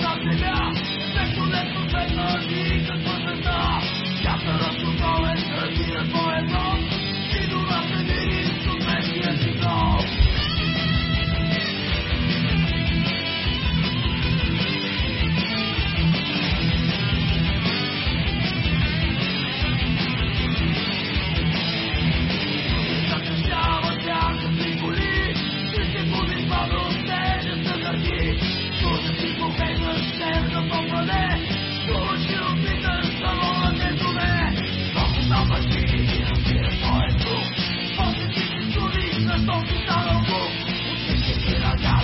за земя, всеко непоследно ни като Conquistado con un que